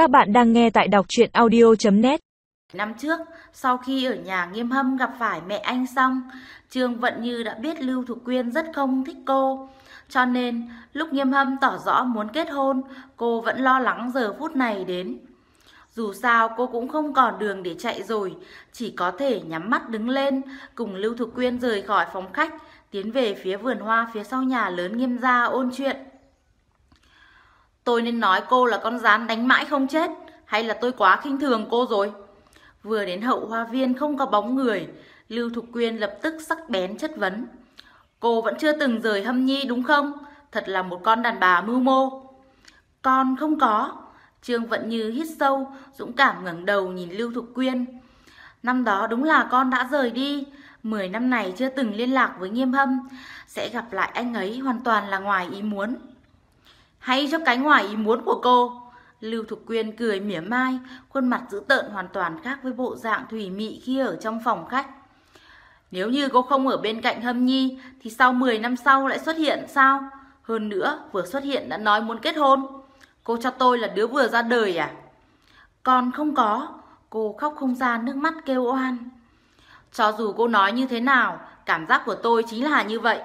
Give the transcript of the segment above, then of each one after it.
Các bạn đang nghe tại đọc chuyện audio.net Năm trước, sau khi ở nhà nghiêm hâm gặp phải mẹ anh xong, Trương Vận Như đã biết Lưu Thục Quyên rất không thích cô. Cho nên, lúc nghiêm hâm tỏ rõ muốn kết hôn, cô vẫn lo lắng giờ phút này đến. Dù sao cô cũng không còn đường để chạy rồi, chỉ có thể nhắm mắt đứng lên, cùng Lưu Thục Quyên rời khỏi phòng khách, tiến về phía vườn hoa phía sau nhà lớn nghiêm gia ôn chuyện. Tôi nên nói cô là con rán đánh mãi không chết, hay là tôi quá khinh thường cô rồi? Vừa đến hậu hoa viên không có bóng người, Lưu Thục Quyên lập tức sắc bén chất vấn. Cô vẫn chưa từng rời hâm nhi đúng không? Thật là một con đàn bà mưu mô. Con không có. Trương Vận Như hít sâu, dũng cảm ngẩng đầu nhìn Lưu Thục Quyên. Năm đó đúng là con đã rời đi, mười năm này chưa từng liên lạc với Nghiêm Hâm, sẽ gặp lại anh ấy hoàn toàn là ngoài ý muốn. Hay cho cái ngoài ý muốn của cô. Lưu Thục Quyên cười mỉa mai, khuôn mặt dữ tợn hoàn toàn khác với bộ dạng thủy mị khi ở trong phòng khách. Nếu như cô không ở bên cạnh Hâm Nhi thì sau 10 năm sau lại xuất hiện sao? Hơn nữa, vừa xuất hiện đã nói muốn kết hôn. Cô cho tôi là đứa vừa ra đời à? Còn không có, cô khóc không ra nước mắt kêu oan. Cho dù cô nói như thế nào, cảm giác của tôi chính là như vậy.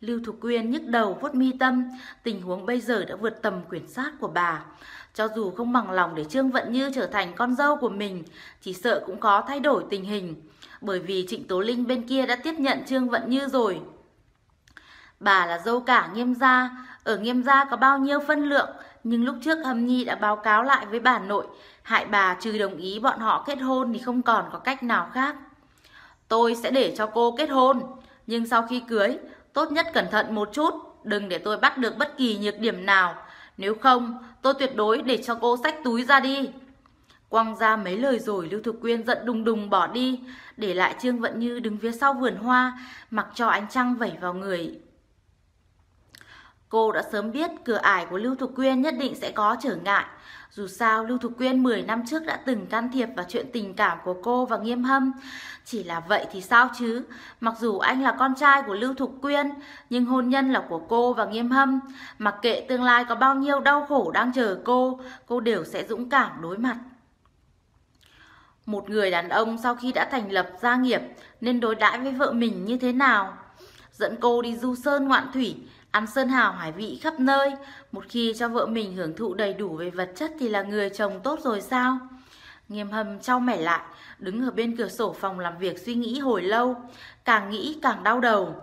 Lưu Thục Quyên nhức đầu vuốt mi tâm, tình huống bây giờ đã vượt tầm quyển sát của bà. Cho dù không bằng lòng để Trương Vận Như trở thành con dâu của mình, chỉ sợ cũng có thay đổi tình hình. Bởi vì Trịnh Tố Linh bên kia đã tiếp nhận Trương Vận Như rồi. Bà là dâu cả nghiêm gia, ở nghiêm gia có bao nhiêu phân lượng, nhưng lúc trước Hâm Nhi đã báo cáo lại với bà nội, hại bà trừ đồng ý bọn họ kết hôn thì không còn có cách nào khác. Tôi sẽ để cho cô kết hôn, nhưng sau khi cưới, tốt nhất cẩn thận một chút, đừng để tôi bắt được bất kỳ nhược điểm nào. Nếu không, tôi tuyệt đối để cho cô xách túi ra đi. Quăng ra mấy lời rồi Lưu Thục Quyên giận đùng đùng bỏ đi, để lại Trương Vận Như đứng phía sau vườn hoa, mặc cho ánh trăng vẩy vào người. Cô đã sớm biết cửa ải của Lưu Thục Quyên nhất định sẽ có trở ngại. Dù sao, Lưu Thục Quyên 10 năm trước đã từng can thiệp vào chuyện tình cảm của cô và Nghiêm Hâm. Chỉ là vậy thì sao chứ? Mặc dù anh là con trai của Lưu Thục Quyên, nhưng hôn nhân là của cô và Nghiêm Hâm. Mặc kệ tương lai có bao nhiêu đau khổ đang chờ cô, cô đều sẽ dũng cảm đối mặt. Một người đàn ông sau khi đã thành lập gia nghiệp nên đối đãi với vợ mình như thế nào? Dẫn cô đi du sơn ngoạn thủy, ăn sơn hào hải vị khắp nơi. Một khi cho vợ mình hưởng thụ đầy đủ về vật chất thì là người chồng tốt rồi sao? Nghiêm hầm trao mẻ lại, đứng ở bên cửa sổ phòng làm việc suy nghĩ hồi lâu, càng nghĩ càng đau đầu.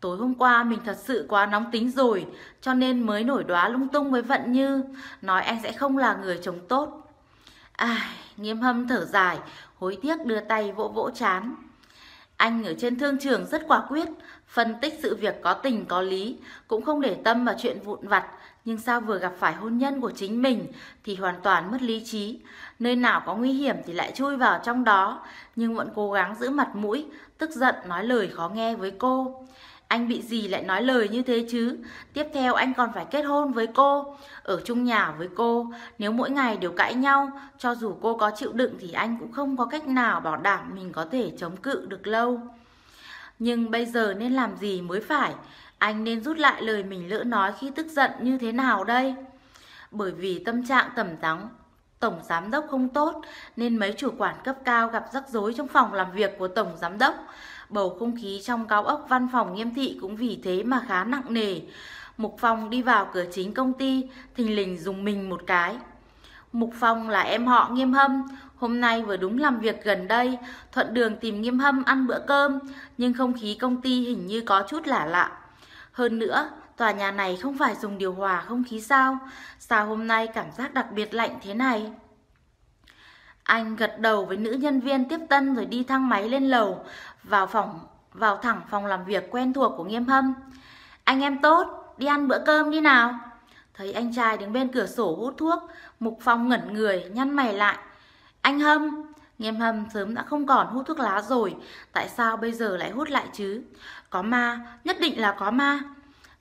Tối hôm qua mình thật sự quá nóng tính rồi, cho nên mới nổi đoá lung tung với Vận Như, nói anh sẽ không là người chồng tốt. Ai, nghiêm hâm thở dài, hối tiếc đưa tay vỗ vỗ chán. Anh ở trên thương trường rất quả quyết, phân tích sự việc có tình có lý, cũng không để tâm vào chuyện vụn vặt, nhưng sao vừa gặp phải hôn nhân của chính mình thì hoàn toàn mất lý trí. Nơi nào có nguy hiểm thì lại chui vào trong đó, nhưng vẫn cố gắng giữ mặt mũi, tức giận nói lời khó nghe với cô. Anh bị gì lại nói lời như thế chứ? Tiếp theo anh còn phải kết hôn với cô, ở chung nhà với cô. Nếu mỗi ngày đều cãi nhau, cho dù cô có chịu đựng thì anh cũng không có cách nào bảo đảm mình có thể chống cự được lâu. Nhưng bây giờ nên làm gì mới phải? Anh nên rút lại lời mình lỡ nói khi tức giận như thế nào đây? Bởi vì tâm trạng tầm tắng tổng giám đốc không tốt nên mấy chủ quản cấp cao gặp rắc rối trong phòng làm việc của tổng giám đốc. Bầu không khí trong cao ốc văn phòng nghiêm thị cũng vì thế mà khá nặng nề. Mục Phong đi vào cửa chính công ty, thình lình dùng mình một cái. Mục Phong là em họ Nghiêm Hâm, hôm nay vừa đúng làm việc gần đây, thuận đường tìm Nghiêm Hâm ăn bữa cơm, nhưng không khí công ty hình như có chút lạ lạ. Hơn nữa, tòa nhà này không phải dùng điều hòa không khí sao? Sao hôm nay cảm giác đặc biệt lạnh thế này? Anh gật đầu với nữ nhân viên tiếp tân rồi đi thang máy lên lầu, vào phòng, vào thẳng phòng làm việc quen thuộc của Nghiêm Hâm. Anh em tốt, đi ăn bữa cơm đi nào. Thấy anh trai đứng bên cửa sổ hút thuốc, Mục Phong ngẩn người, nhăn mày lại. Anh Hâm, Nghiêm Hâm sớm đã không còn hút thuốc lá rồi, tại sao bây giờ lại hút lại chứ? Có ma, nhất định là có ma.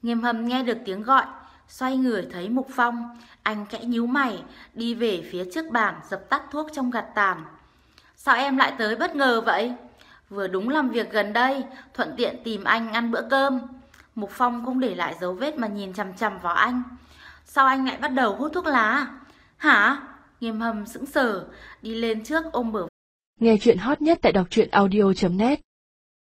Nghiêm hầm nghe được tiếng gọi, xoay người thấy Mục Phong, anh kẽ nhíu mày, đi về phía trước bàn dập tắt thuốc trong gạt tàn. Sao em lại tới bất ngờ vậy? Vừa đúng làm việc gần đây, thuận tiện tìm anh ăn bữa cơm. Mục Phong không để lại dấu vết mà nhìn chằm chằm vào anh. Sao anh lại bắt đầu hút thuốc lá? Hả? Nghiêm hầm sững sờ, đi lên trước ôm bờ Nghe chuyện hot nhất tại đọc truyện audio.net